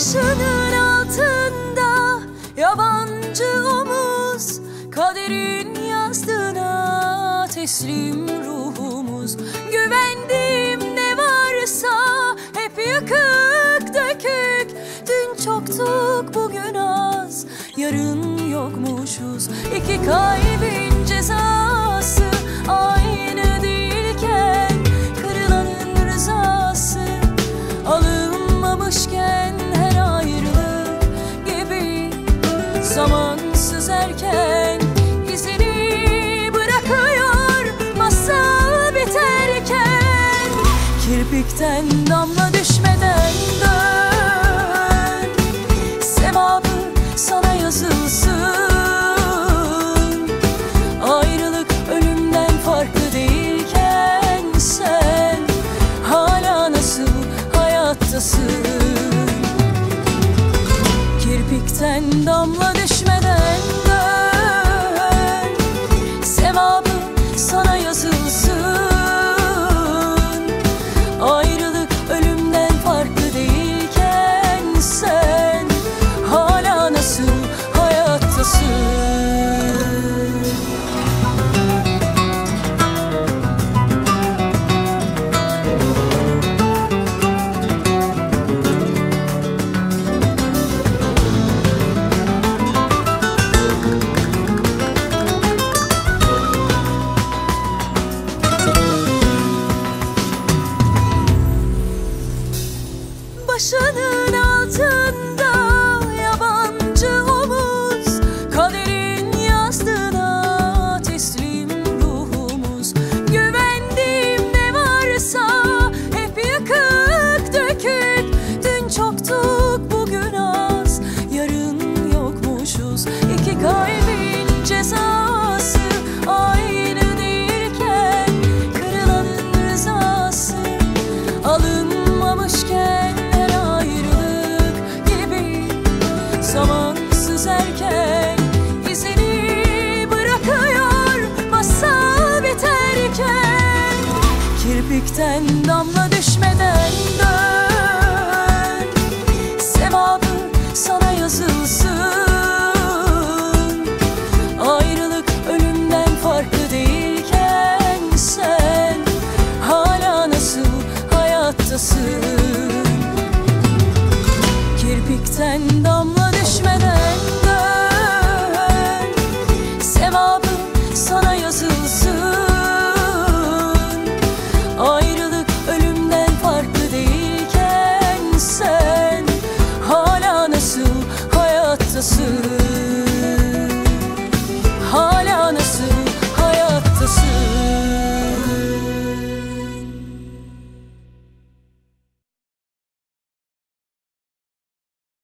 Yaşanır altında yabancı omuz Kaderin yazdığına teslim ruhumuz. Güvendiğim ne varsa hep yıkık dökük. Dün çoktuk bugün az yarın yokmuşuz. İki kaybı Kirpikten damla düşmeden dön. Sevabı sana yazılsın. Ayrılık ölümden farklı değilken sen Hala nasıl hayattasın? Kirpikten damla düşmeden dön. Sevabı alınmamışken her ayrılık gibi Zamansız erken izini bırakıyor masal biterken Kirpikten damla düşmeden dön. Sevabı sana Kirpikten damla düşmeden